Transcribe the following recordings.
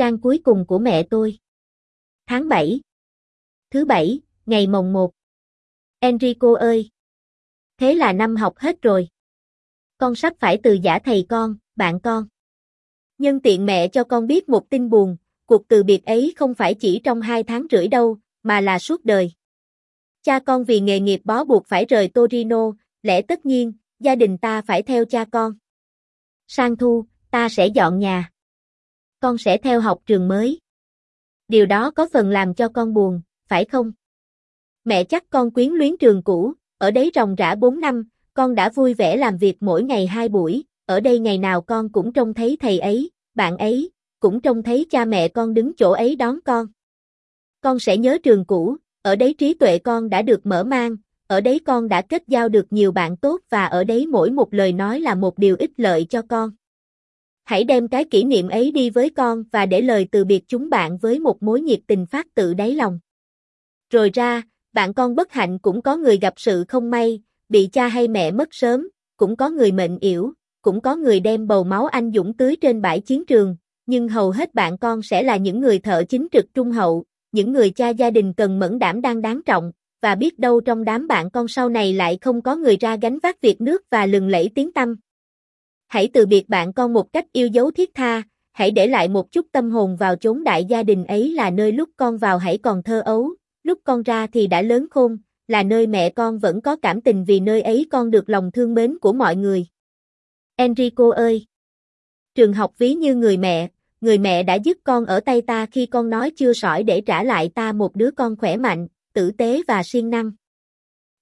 trang cuối cùng của mẹ tôi. Tháng 7 Thứ bảy, ngày mồng 1 Enrico ơi! Thế là năm học hết rồi. Con sắp phải từ giả thầy con, bạn con. Nhân tiện mẹ cho con biết một tin buồn, cuộc từ biệt ấy không phải chỉ trong hai tháng rưỡi đâu, mà là suốt đời. Cha con vì nghề nghiệp bó buộc phải rời Torino, lẽ tất nhiên, gia đình ta phải theo cha con. Sang thu, ta sẽ dọn nhà. Con sẽ theo học trường mới. Điều đó có phần làm cho con buồn, phải không? Mẹ chắc con quyến luyến trường cũ, ở đấy ròng rã 4 năm, con đã vui vẻ làm việc mỗi ngày hai buổi, ở đây ngày nào con cũng trông thấy thầy ấy, bạn ấy, cũng trông thấy cha mẹ con đứng chỗ ấy đón con. Con sẽ nhớ trường cũ, ở đấy trí tuệ con đã được mở mang, ở đấy con đã kết giao được nhiều bạn tốt và ở đấy mỗi một lời nói là một điều ích lợi cho con. Hãy đem cái kỷ niệm ấy đi với con và để lời từ biệt chúng bạn với một mối nhiệt tình phát tự đáy lòng. Rồi ra, bạn con bất hạnh cũng có người gặp sự không may, bị cha hay mẹ mất sớm, cũng có người mệnh yểu, cũng có người đem bầu máu anh dũng tưới trên bãi chiến trường, nhưng hầu hết bạn con sẽ là những người thợ chính trực trung hậu, những người cha gia đình cần mẫn đảm đang đáng trọng, và biết đâu trong đám bạn con sau này lại không có người ra gánh vác việc nước và lừng lẫy tiếng tâm. Hãy từ biệt bạn con một cách yêu dấu thiết tha, hãy để lại một chút tâm hồn vào chốn đại gia đình ấy là nơi lúc con vào hãy còn thơ ấu, lúc con ra thì đã lớn khôn, là nơi mẹ con vẫn có cảm tình vì nơi ấy con được lòng thương mến của mọi người. Enrico ơi! Trường học ví như người mẹ, người mẹ đã dứt con ở tay ta khi con nói chưa sỏi để trả lại ta một đứa con khỏe mạnh, tử tế và siêng năng.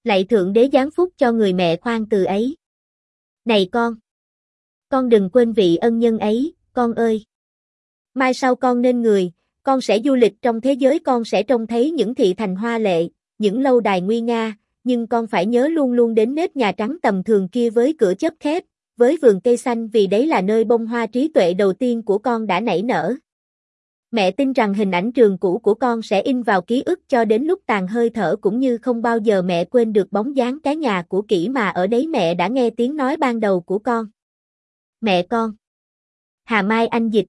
Lạy Thượng Đế giáng phúc cho người mẹ khoan từ ấy. Này con! Con đừng quên vị ân nhân ấy, con ơi! Mai sau con nên người, con sẽ du lịch trong thế giới con sẽ trông thấy những thị thành hoa lệ, những lâu đài nguy nga, nhưng con phải nhớ luôn luôn đến nếp nhà trắng tầm thường kia với cửa chớp khép, với vườn cây xanh vì đấy là nơi bông hoa trí tuệ đầu tiên của con đã nảy nở. Mẹ tin rằng hình ảnh trường cũ của con sẽ in vào ký ức cho đến lúc tàn hơi thở cũng như không bao giờ mẹ quên được bóng dáng cái nhà của kỹ mà ở đấy mẹ đã nghe tiếng nói ban đầu của con. Mẹ con. Hà Mai Anh Dịch